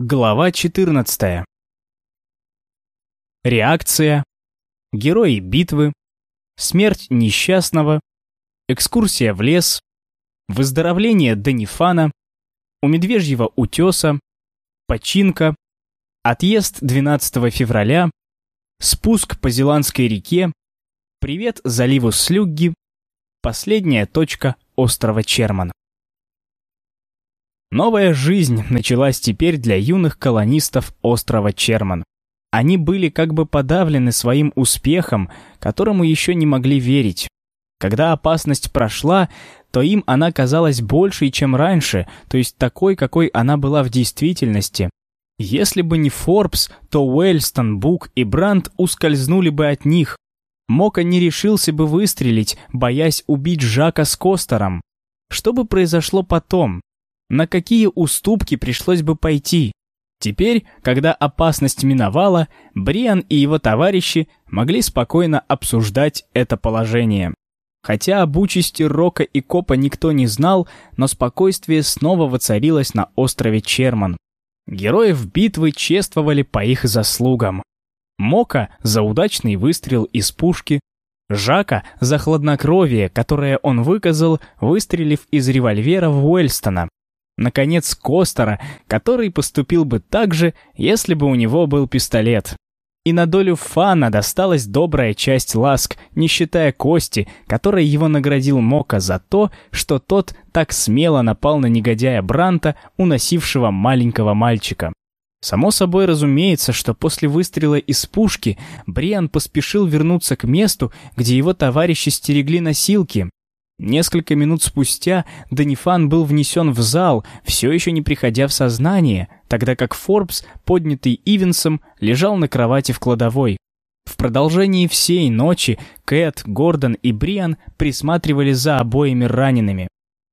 Глава 14. Реакция. Герои битвы. Смерть несчастного. Экскурсия в лес. Выздоровление Данифана. У медвежьего утеса. Починка. Отъезд 12 февраля. Спуск по Зеландской реке. Привет заливу Слюгги. Последняя точка острова Черман. Новая жизнь началась теперь для юных колонистов острова Черман. Они были как бы подавлены своим успехом, которому еще не могли верить. Когда опасность прошла, то им она казалась большей, чем раньше, то есть такой, какой она была в действительности. Если бы не Форбс, то Уэльстон, Бук и Брандт ускользнули бы от них. Мока не решился бы выстрелить, боясь убить Жака с Костером. Что бы произошло потом? На какие уступки пришлось бы пойти. Теперь, когда опасность миновала, Бриан и его товарищи могли спокойно обсуждать это положение. Хотя об участи Рока и Копа никто не знал, но спокойствие снова воцарилось на острове Черман. Героев битвы чествовали по их заслугам. Мока за удачный выстрел из пушки, Жака за хладнокровие, которое он выказал, выстрелив из револьвера в Уэльстона, Наконец, Костера, который поступил бы так же, если бы у него был пистолет. И на долю Фана досталась добрая часть ласк, не считая Кости, которой его наградил Мока за то, что тот так смело напал на негодяя Бранта, уносившего маленького мальчика. Само собой разумеется, что после выстрела из пушки Бриан поспешил вернуться к месту, где его товарищи стерегли носилки, Несколько минут спустя Данифан был внесен в зал, все еще не приходя в сознание, тогда как Форбс, поднятый Ивенсом, лежал на кровати в кладовой. В продолжении всей ночи Кэт, Гордон и Бриан присматривали за обоими ранеными.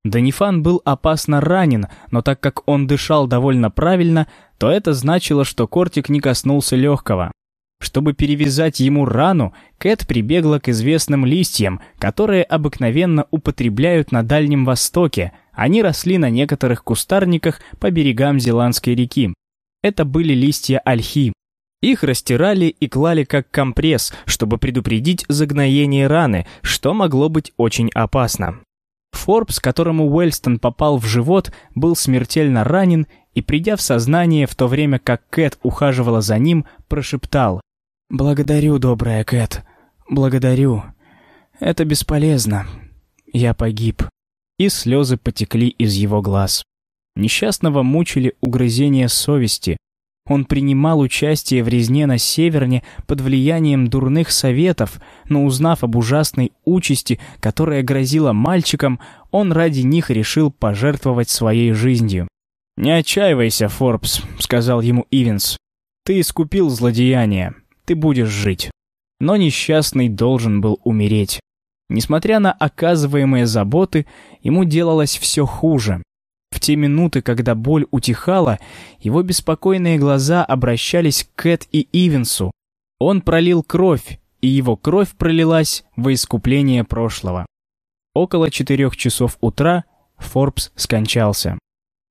Данифан был опасно ранен, но так как он дышал довольно правильно, то это значило, что кортик не коснулся легкого. Чтобы перевязать ему рану, Кэт прибегла к известным листьям, которые обыкновенно употребляют на Дальнем Востоке. Они росли на некоторых кустарниках по берегам Зеландской реки. Это были листья ольхи. Их растирали и клали как компресс, чтобы предупредить загноение раны, что могло быть очень опасно. Форбс, которому Уэльстон попал в живот, был смертельно ранен и, придя в сознание в то время, как Кэт ухаживала за ним, прошептал «Благодарю, добрая Кэт, благодарю. Это бесполезно. Я погиб». И слезы потекли из его глаз. Несчастного мучили угрызения совести. Он принимал участие в резне на Северне под влиянием дурных советов, но узнав об ужасной участи, которая грозила мальчикам, он ради них решил пожертвовать своей жизнью. «Не отчаивайся, Форбс», — сказал ему Ивенс. «Ты искупил злодеяние ты будешь жить. Но несчастный должен был умереть. Несмотря на оказываемые заботы, ему делалось все хуже. В те минуты, когда боль утихала, его беспокойные глаза обращались к Кэт и Ивенсу. Он пролил кровь, и его кровь пролилась во искупление прошлого. Около четырех часов утра Форбс скончался.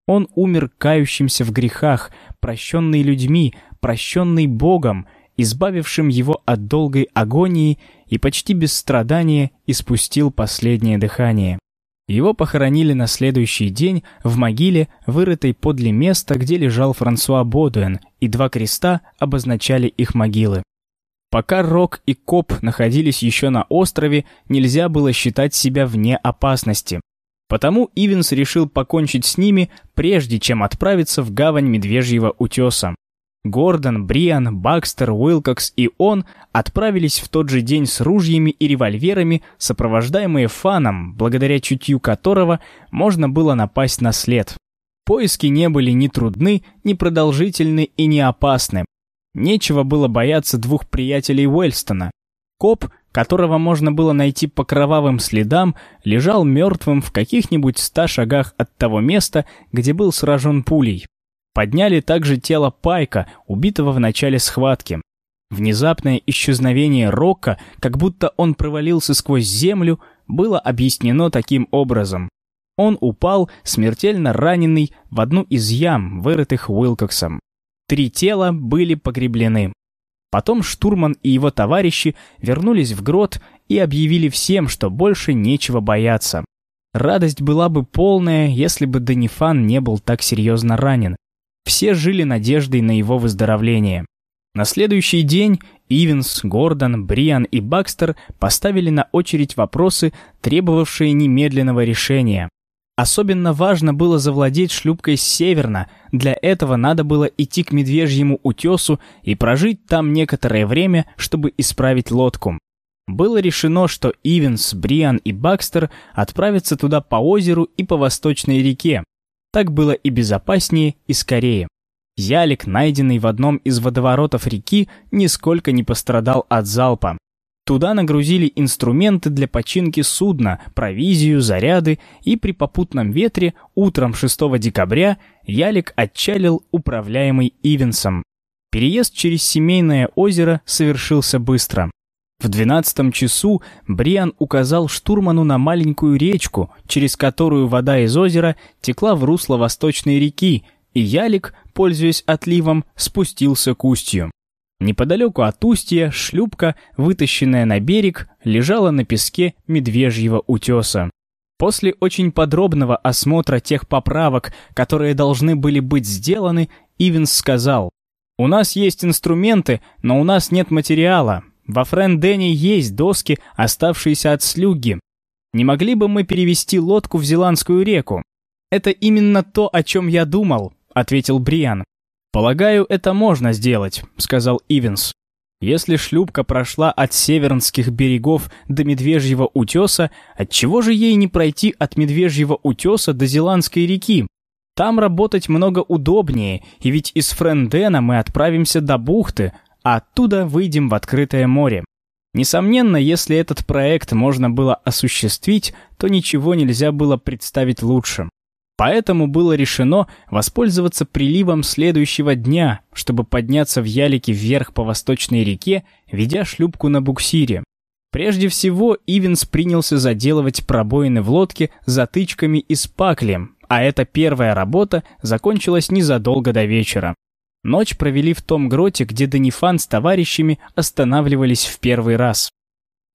Он умер кающимся в грехах, прощенный людьми, прощенный Богом, избавившим его от долгой агонии и почти без страдания испустил последнее дыхание. Его похоронили на следующий день в могиле, вырытой подле места, где лежал Франсуа Бодуэн, и два креста обозначали их могилы. Пока Рок и Коп находились еще на острове, нельзя было считать себя вне опасности. Потому Ивенс решил покончить с ними, прежде чем отправиться в гавань Медвежьего утеса. Гордон, Бриан, Бакстер, Уилкокс и он отправились в тот же день с ружьями и револьверами, сопровождаемые фаном, благодаря чутью которого можно было напасть на след. Поиски не были ни трудны, ни продолжительны и не опасны. Нечего было бояться двух приятелей Уэльстона. Коп, которого можно было найти по кровавым следам, лежал мертвым в каких-нибудь ста шагах от того места, где был сражен пулей. Подняли также тело Пайка, убитого в начале схватки. Внезапное исчезновение Рока, как будто он провалился сквозь землю, было объяснено таким образом. Он упал, смертельно раненый, в одну из ям, вырытых Уилкоксом. Три тела были погреблены. Потом штурман и его товарищи вернулись в грот и объявили всем, что больше нечего бояться. Радость была бы полная, если бы Данифан не был так серьезно ранен. Все жили надеждой на его выздоровление. На следующий день Ивенс, Гордон, Бриан и Бакстер поставили на очередь вопросы, требовавшие немедленного решения. Особенно важно было завладеть шлюпкой северно, для этого надо было идти к Медвежьему утесу и прожить там некоторое время, чтобы исправить лодку. Было решено, что Ивенс, Бриан и Бакстер отправятся туда по озеру и по восточной реке. Так было и безопаснее, и скорее. Ялик, найденный в одном из водоворотов реки, нисколько не пострадал от залпа. Туда нагрузили инструменты для починки судна, провизию, заряды, и при попутном ветре утром 6 декабря Ялик отчалил управляемый Ивенсом. Переезд через семейное озеро совершился быстро. В двенадцатом часу Бриан указал штурману на маленькую речку, через которую вода из озера текла в русло восточной реки, и Ялик, пользуясь отливом, спустился к устью. Неподалеку от устья шлюпка, вытащенная на берег, лежала на песке медвежьего утеса. После очень подробного осмотра тех поправок, которые должны были быть сделаны, Ивенс сказал, «У нас есть инструменты, но у нас нет материала. Во Френдене есть доски, оставшиеся от слюги. Не могли бы мы перевести лодку в Зеландскую реку?» «Это именно то, о чем я думал», — ответил Бриан. «Полагаю, это можно сделать», — сказал Ивенс. «Если шлюпка прошла от севернских берегов до Медвежьего утеса, отчего же ей не пройти от Медвежьего утеса до Зеландской реки? Там работать много удобнее, и ведь из Френдена мы отправимся до бухты, оттуда выйдем в открытое море. Несомненно, если этот проект можно было осуществить, то ничего нельзя было представить лучше. Поэтому было решено воспользоваться приливом следующего дня, чтобы подняться в ялике вверх по восточной реке, ведя шлюпку на буксире. Прежде всего, Ивенс принялся заделывать пробоины в лодке затычками и спаклем, а эта первая работа закончилась незадолго до вечера. Ночь провели в том гроте, где Данифан с товарищами останавливались в первый раз.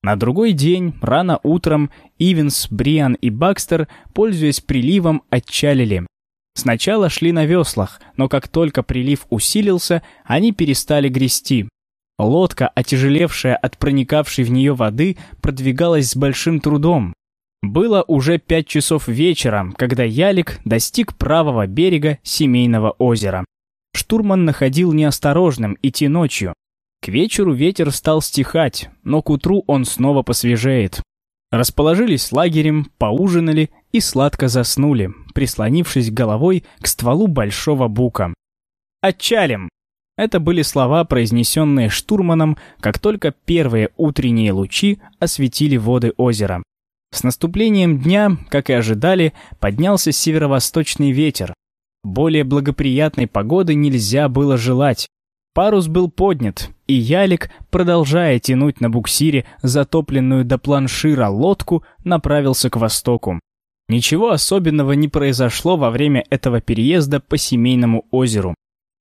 На другой день, рано утром, Ивенс, Бриан и Бакстер, пользуясь приливом, отчалили. Сначала шли на веслах, но как только прилив усилился, они перестали грести. Лодка, отяжелевшая от проникавшей в нее воды, продвигалась с большим трудом. Было уже пять часов вечера, когда Ялик достиг правого берега семейного озера. Штурман находил неосторожным идти ночью, к вечеру ветер стал стихать, но к утру он снова посвежеет. Расположились лагерем, поужинали и сладко заснули, прислонившись головой к стволу большого бука. «Отчалим!» Это были слова, произнесенные штурманом, как только первые утренние лучи осветили воды озера. С наступлением дня, как и ожидали, поднялся северо-восточный ветер. Более благоприятной погоды нельзя было желать. Парус был поднят, и ялик, продолжая тянуть на буксире затопленную до планшира лодку, направился к востоку. Ничего особенного не произошло во время этого переезда по семейному озеру.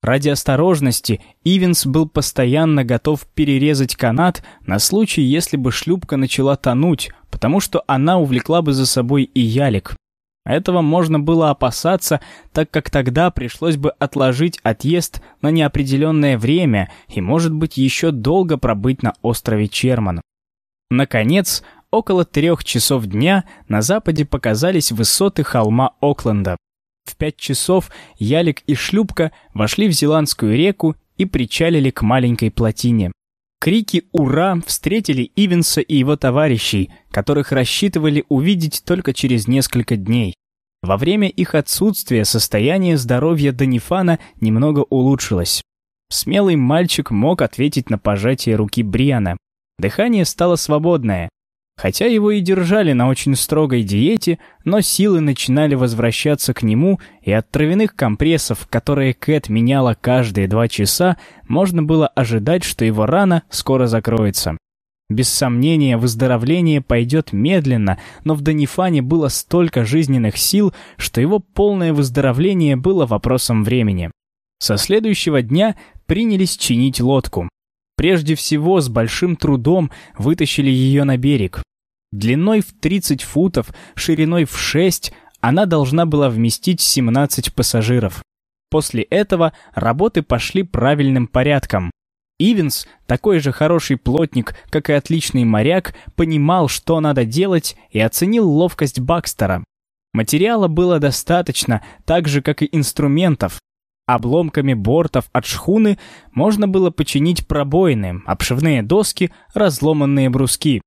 Ради осторожности Ивенс был постоянно готов перерезать канат на случай, если бы шлюпка начала тонуть, потому что она увлекла бы за собой и ялик. Этого можно было опасаться, так как тогда пришлось бы отложить отъезд на неопределенное время и, может быть, еще долго пробыть на острове Черман. Наконец, около трех часов дня на западе показались высоты холма Окленда. В пять часов Ялик и шлюпка вошли в Зеландскую реку и причалили к маленькой плотине. Крики «Ура!» встретили Ивенса и его товарищей, которых рассчитывали увидеть только через несколько дней. Во время их отсутствия состояние здоровья Данифана немного улучшилось. Смелый мальчик мог ответить на пожатие руки Бриана. Дыхание стало свободное. Хотя его и держали на очень строгой диете, но силы начинали возвращаться к нему, и от травяных компрессов, которые Кэт меняла каждые два часа, можно было ожидать, что его рана скоро закроется. Без сомнения, выздоровление пойдет медленно, но в Данифане было столько жизненных сил, что его полное выздоровление было вопросом времени. Со следующего дня принялись чинить лодку. Прежде всего, с большим трудом вытащили ее на берег. Длиной в 30 футов, шириной в 6, она должна была вместить 17 пассажиров. После этого работы пошли правильным порядком. Ивенс, такой же хороший плотник, как и отличный моряк, понимал, что надо делать, и оценил ловкость Бакстера. Материала было достаточно, так же, как и инструментов. Обломками бортов от шхуны можно было починить пробоины, обшивные доски, разломанные бруски.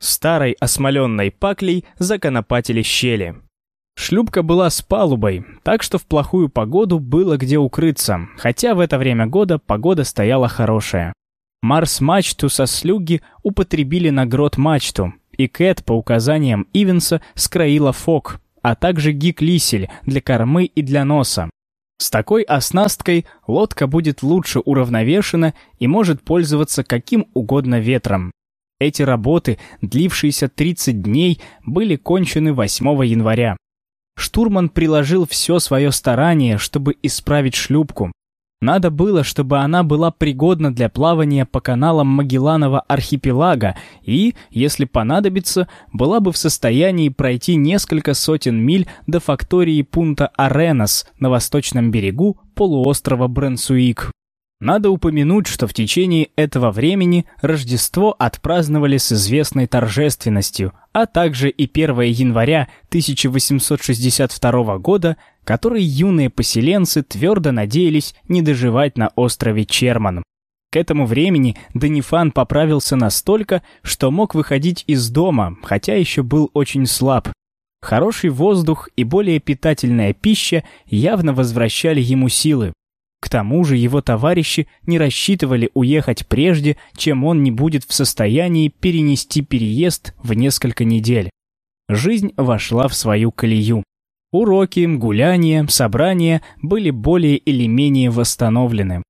Старой осмоленной паклей законопатили щели. Шлюпка была с палубой, так что в плохую погоду было где укрыться, хотя в это время года погода стояла хорошая. Марс-мачту со слюги употребили на грот-мачту, и Кэт по указаниям Ивенса скроила фок, а также гик-лисель для кормы и для носа. С такой оснасткой лодка будет лучше уравновешена и может пользоваться каким угодно ветром. Эти работы, длившиеся 30 дней, были кончены 8 января. Штурман приложил все свое старание, чтобы исправить шлюпку. Надо было, чтобы она была пригодна для плавания по каналам Магелланова архипелага и, если понадобится, была бы в состоянии пройти несколько сотен миль до фактории пункта Аренас на восточном берегу полуострова Бренсуик. Надо упомянуть, что в течение этого времени Рождество отпраздновали с известной торжественностью, а также и 1 января 1862 года, который юные поселенцы твердо надеялись не доживать на острове Черман. К этому времени Данифан поправился настолько, что мог выходить из дома, хотя еще был очень слаб. Хороший воздух и более питательная пища явно возвращали ему силы. К тому же его товарищи не рассчитывали уехать прежде, чем он не будет в состоянии перенести переезд в несколько недель. Жизнь вошла в свою колею. Уроки, гуляния, собрания были более или менее восстановлены.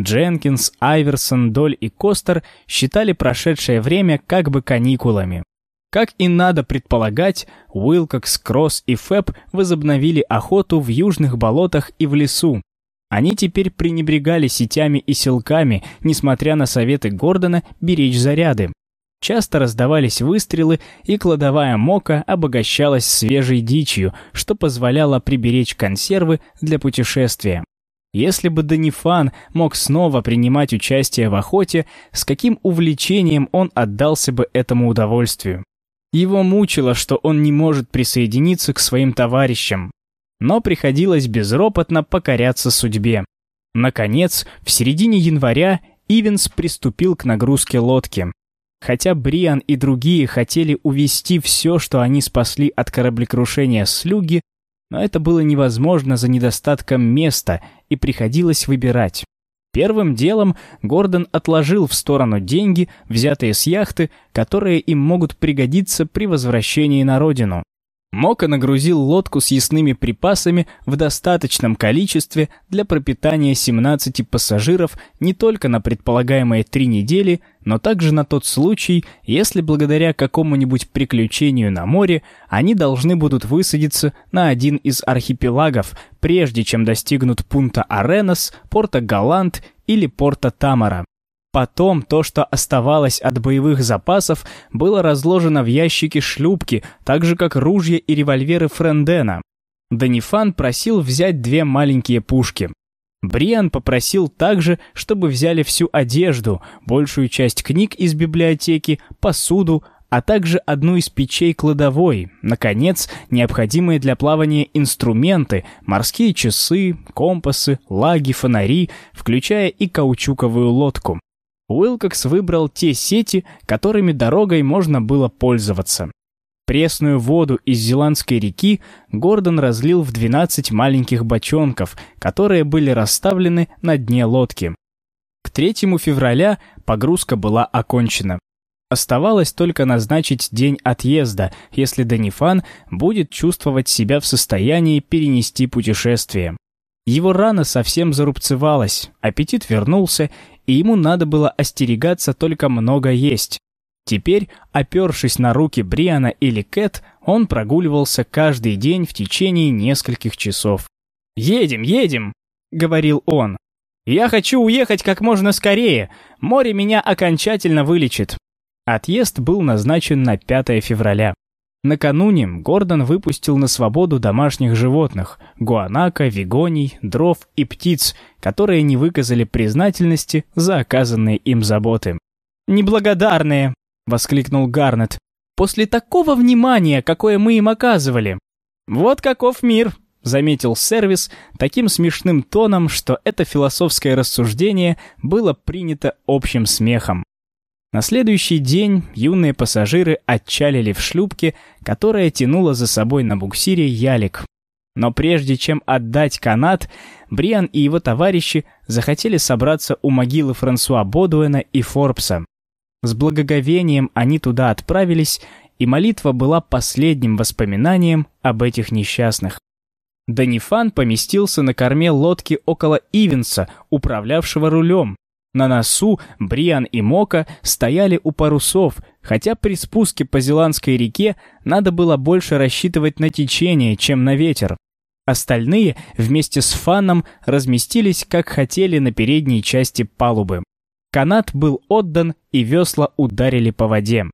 Дженкинс, Айверсон, Доль и Костер считали прошедшее время как бы каникулами. Как и надо предполагать, Уилкокс, Кросс и Фэб возобновили охоту в южных болотах и в лесу, они теперь пренебрегали сетями и селками, несмотря на советы Гордона беречь заряды. Часто раздавались выстрелы, и кладовая мока обогащалась свежей дичью, что позволяло приберечь консервы для путешествия. Если бы Данифан мог снова принимать участие в охоте, с каким увлечением он отдался бы этому удовольствию. Его мучило, что он не может присоединиться к своим товарищам, но приходилось безропотно покоряться судьбе. Наконец, в середине января Ивенс приступил к нагрузке лодки. Хотя Бриан и другие хотели увести все, что они спасли от кораблекрушения слюги, но это было невозможно за недостатком места, и приходилось выбирать. Первым делом Гордон отложил в сторону деньги, взятые с яхты, которые им могут пригодиться при возвращении на родину. Мока нагрузил лодку с ясными припасами в достаточном количестве для пропитания 17 пассажиров не только на предполагаемые три недели, но также на тот случай, если благодаря какому-нибудь приключению на море они должны будут высадиться на один из архипелагов, прежде чем достигнут пункта Аренас, порта Галант или порта Тамара. Потом то, что оставалось от боевых запасов, было разложено в ящики шлюпки, так же как ружья и револьверы Френдена. Данифан просил взять две маленькие пушки. Бриан попросил также, чтобы взяли всю одежду, большую часть книг из библиотеки, посуду, а также одну из печей кладовой, наконец, необходимые для плавания инструменты, морские часы, компасы, лаги, фонари, включая и каучуковую лодку. Уилкокс выбрал те сети, которыми дорогой можно было пользоваться. Пресную воду из Зеландской реки Гордон разлил в 12 маленьких бочонков, которые были расставлены на дне лодки. К 3 февраля погрузка была окончена. Оставалось только назначить день отъезда, если Данифан будет чувствовать себя в состоянии перенести путешествие. Его рана совсем зарубцевалась, аппетит вернулся, и ему надо было остерегаться только много есть. Теперь, опершись на руки Бриана или Кэт, он прогуливался каждый день в течение нескольких часов. «Едем, едем!» — говорил он. «Я хочу уехать как можно скорее. Море меня окончательно вылечит». Отъезд был назначен на 5 февраля. Накануне Гордон выпустил на свободу домашних животных – гуанака, вигоний, дров и птиц, которые не выказали признательности за оказанные им заботы. «Неблагодарные!» – воскликнул Гарнет. «После такого внимания, какое мы им оказывали!» «Вот каков мир!» — заметил сервис таким смешным тоном, что это философское рассуждение было принято общим смехом. На следующий день юные пассажиры отчалили в шлюпке, которая тянула за собой на буксире ялик. Но прежде чем отдать канат, Бриан и его товарищи захотели собраться у могилы Франсуа Бодуэна и Форбса. С благоговением они туда отправились, и молитва была последним воспоминанием об этих несчастных. Данифан поместился на корме лодки около Ивенса, управлявшего рулем, на носу Бриан и Мока стояли у парусов, хотя при спуске по Зеландской реке надо было больше рассчитывать на течение, чем на ветер. Остальные вместе с Фаном разместились, как хотели, на передней части палубы. Канат был отдан, и весла ударили по воде.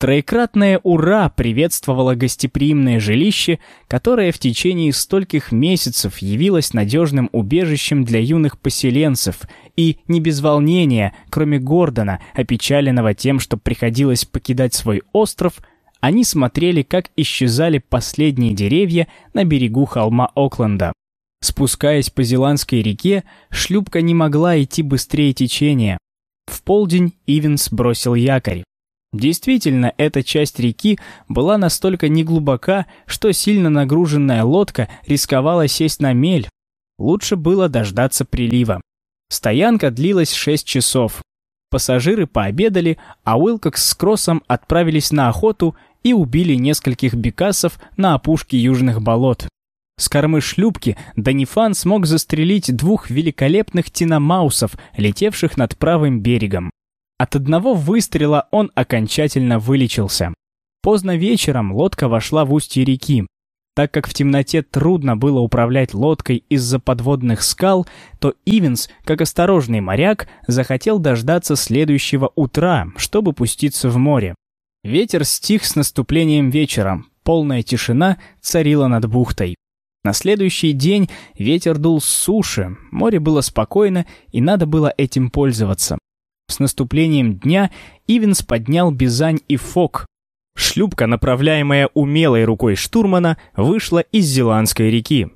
Троекратное «Ура» приветствовало гостеприимное жилище, которое в течение стольких месяцев явилось надежным убежищем для юных поселенцев, и не без волнения, кроме Гордона, опечаленного тем, что приходилось покидать свой остров, они смотрели, как исчезали последние деревья на берегу холма Окленда. Спускаясь по Зеландской реке, шлюпка не могла идти быстрее течения. В полдень Ивенс бросил якорь. Действительно, эта часть реки была настолько неглубока, что сильно нагруженная лодка рисковала сесть на мель. Лучше было дождаться прилива. Стоянка длилась 6 часов. Пассажиры пообедали, а Уилкокс с Кроссом отправились на охоту и убили нескольких бекасов на опушке южных болот. С кормы шлюпки Данифан смог застрелить двух великолепных тиномаусов, летевших над правым берегом. От одного выстрела он окончательно вылечился. Поздно вечером лодка вошла в устье реки. Так как в темноте трудно было управлять лодкой из-за подводных скал, то Ивенс, как осторожный моряк, захотел дождаться следующего утра, чтобы пуститься в море. Ветер стих с наступлением вечера, полная тишина царила над бухтой. На следующий день ветер дул с суши, море было спокойно, и надо было этим пользоваться. С наступлением дня Ивенс поднял Бизань и Фок. Шлюпка, направляемая умелой рукой штурмана, вышла из Зеландской реки.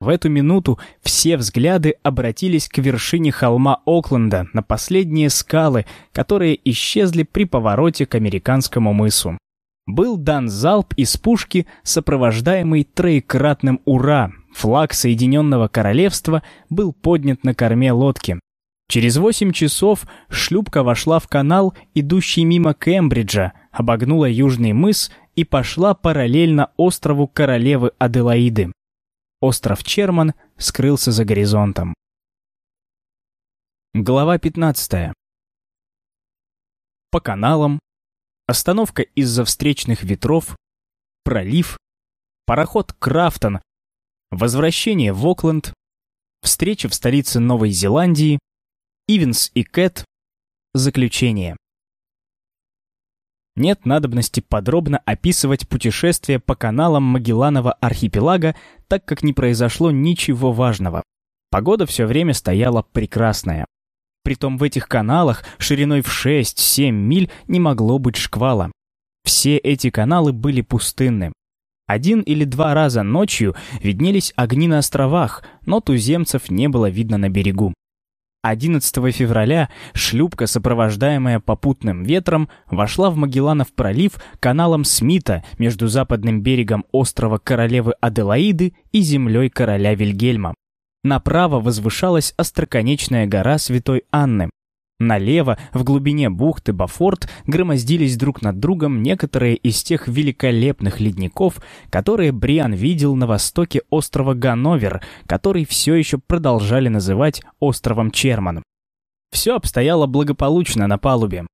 В эту минуту все взгляды обратились к вершине холма Окленда, на последние скалы, которые исчезли при повороте к американскому мысу. Был дан залп из пушки, сопровождаемый троекратным «Ура!». Флаг Соединенного Королевства был поднят на корме лодки. Через восемь часов шлюпка вошла в канал, идущий мимо Кембриджа, обогнула Южный мыс и пошла параллельно острову королевы Аделаиды. Остров Черман скрылся за горизонтом. Глава 15. По каналам, остановка из-за встречных ветров, пролив, пароход Крафтон, возвращение в Окленд, встреча в столице Новой Зеландии, Ивенс и Кэт. Заключение. Нет надобности подробно описывать путешествие по каналам Магелланова архипелага, так как не произошло ничего важного. Погода все время стояла прекрасная. Притом в этих каналах шириной в 6-7 миль не могло быть шквала. Все эти каналы были пустынны. Один или два раза ночью виднелись огни на островах, но туземцев не было видно на берегу. 11 февраля шлюпка, сопровождаемая попутным ветром, вошла в Магелланов пролив каналом Смита между западным берегом острова Королевы Аделаиды и землей короля Вильгельма. Направо возвышалась остроконечная гора Святой Анны, Налево, в глубине бухты Бафорт, громоздились друг над другом некоторые из тех великолепных ледников, которые Бриан видел на востоке острова Ганновер, который все еще продолжали называть островом Черман. Все обстояло благополучно на палубе.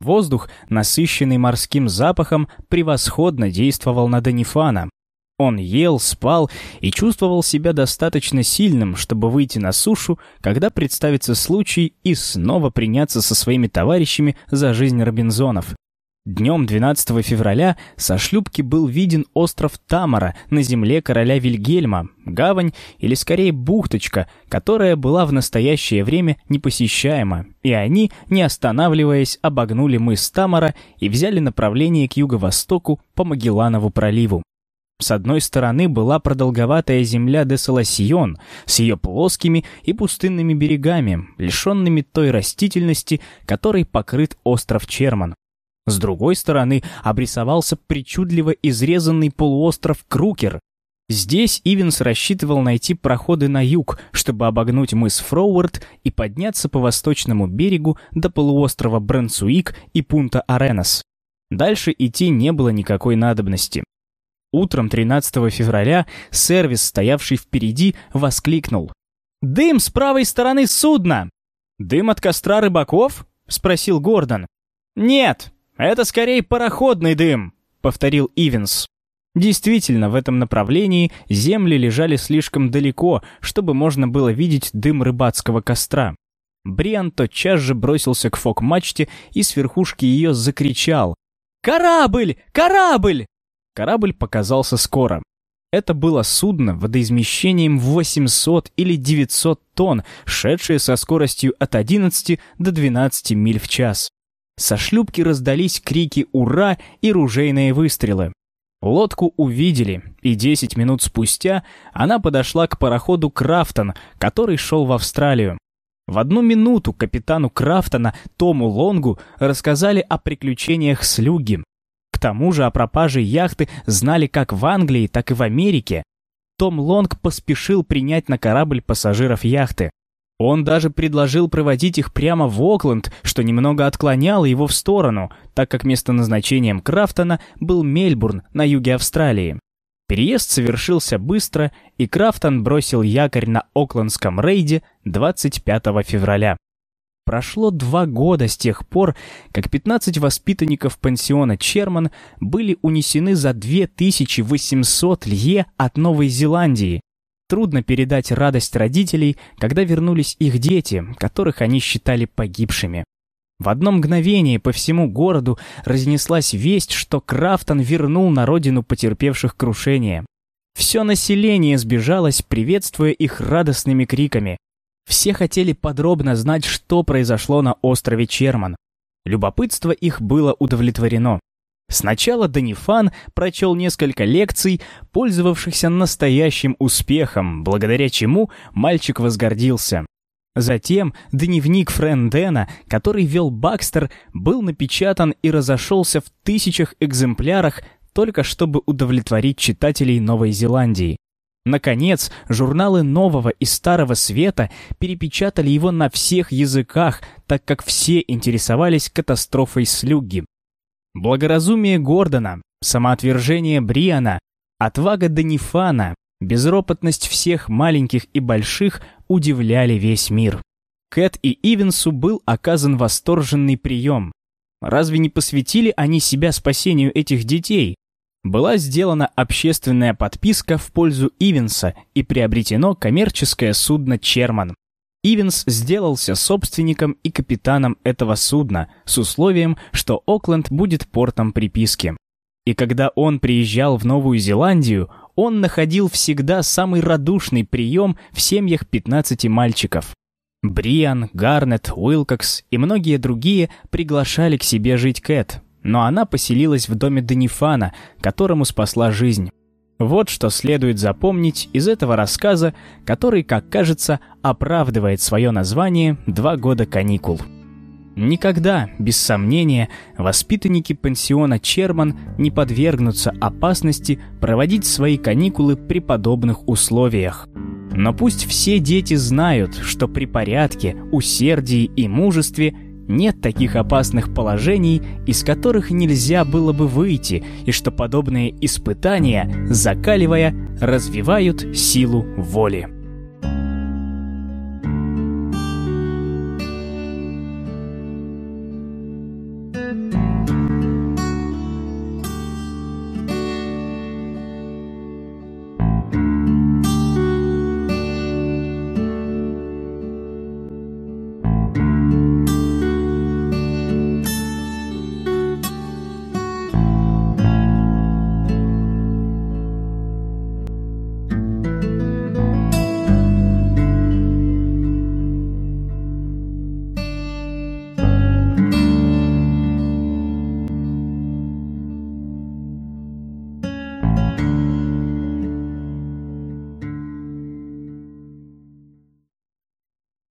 Воздух, насыщенный морским запахом, превосходно действовал на Данифана. Он ел, спал и чувствовал себя достаточно сильным, чтобы выйти на сушу, когда представится случай и снова приняться со своими товарищами за жизнь Робинзонов. Днем 12 февраля со шлюпки был виден остров Тамара на земле короля Вильгельма, гавань или скорее бухточка, которая была в настоящее время непосещаема, и они, не останавливаясь, обогнули мыс Тамара и взяли направление к юго-востоку по Магелланову проливу. С одной стороны была продолговатая земля де с ее плоскими и пустынными берегами, лишенными той растительности, которой покрыт остров Черман. С другой стороны обрисовался причудливо изрезанный полуостров Крукер. Здесь Ивенс рассчитывал найти проходы на юг, чтобы обогнуть мыс Фроуэрд и подняться по восточному берегу до полуострова Брансуик и пункта Аренас. Дальше идти не было никакой надобности. Утром 13 февраля сервис, стоявший впереди, воскликнул. «Дым с правой стороны судна!» «Дым от костра рыбаков?» — спросил Гордон. «Нет, это скорее пароходный дым», — повторил Ивенс. Действительно, в этом направлении земли лежали слишком далеко, чтобы можно было видеть дым рыбацкого костра. Бриан тотчас же бросился к фок-мачте и с верхушки ее закричал. «Корабль! Корабль!» Корабль показался скоро. Это было судно водоизмещением в 800 или 900 тонн, шедшее со скоростью от 11 до 12 миль в час. Со шлюпки раздались крики «Ура!» и ружейные выстрелы. Лодку увидели, и 10 минут спустя она подошла к пароходу «Крафтон», который шел в Австралию. В одну минуту капитану Крафтона Тому Лонгу рассказали о приключениях слюги, к тому же о пропаже яхты знали как в Англии, так и в Америке. Том Лонг поспешил принять на корабль пассажиров яхты. Он даже предложил проводить их прямо в Окленд, что немного отклоняло его в сторону, так как местоназначением Крафтона был Мельбурн на юге Австралии. Переезд совершился быстро, и Крафтон бросил якорь на Оклендском рейде 25 февраля. Прошло два года с тех пор, как 15 воспитанников пансиона Черман были унесены за 2800 лье от Новой Зеландии. Трудно передать радость родителей, когда вернулись их дети, которых они считали погибшими. В одно мгновение по всему городу разнеслась весть, что Крафтон вернул на родину потерпевших крушение. Все население сбежалось, приветствуя их радостными криками. Все хотели подробно знать, что произошло на острове Черман. Любопытство их было удовлетворено. Сначала Данифан прочел несколько лекций, пользовавшихся настоящим успехом, благодаря чему мальчик возгордился. Затем дневник Френдена, который вел Бакстер, был напечатан и разошелся в тысячах экземплярах, только чтобы удовлетворить читателей Новой Зеландии. Наконец, журналы нового и старого света перепечатали его на всех языках, так как все интересовались катастрофой слюги. Благоразумие Гордона, самоотвержение Бриана, отвага Данифана, безропотность всех маленьких и больших удивляли весь мир. Кэт и Ивенсу был оказан восторженный прием. Разве не посвятили они себя спасению этих детей? Была сделана общественная подписка в пользу Ивенса и приобретено коммерческое судно «Черман». Ивенс сделался собственником и капитаном этого судна с условием, что Окленд будет портом приписки. И когда он приезжал в Новую Зеландию, он находил всегда самый радушный прием в семьях 15 мальчиков. Бриан, Гарнет, Уилкокс и многие другие приглашали к себе жить Кэт, но она поселилась в доме Данифана, которому спасла жизнь. Вот что следует запомнить из этого рассказа, который, как кажется, оправдывает свое название «Два года каникул». Никогда, без сомнения, воспитанники пансиона Черман не подвергнутся опасности проводить свои каникулы при подобных условиях. Но пусть все дети знают, что при порядке, усердии и мужестве – нет таких опасных положений, из которых нельзя было бы выйти, и что подобные испытания, закаливая, развивают силу воли.